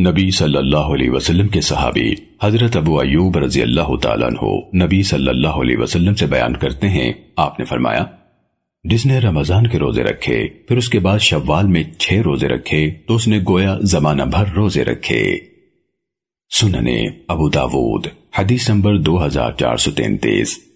نبی صلی اللہ علیہ وسلم کے صحابی حضرت ابو ایوب رضی اللہ تعالیٰ عنہ نبی صلی اللہ علیہ وسلم سے بیان کرتے ہیں۔ آپ نے فرمایا، جس نے رمضان کے روزے رکھے، پھر اس کے بعد شوال میں چھ روزے رکھے، تو اس نے گویا زمانہ بھر روزے رکھے۔ سننے ابو داود، حدیث نمبر دو ہزار چار سو تینتیس۔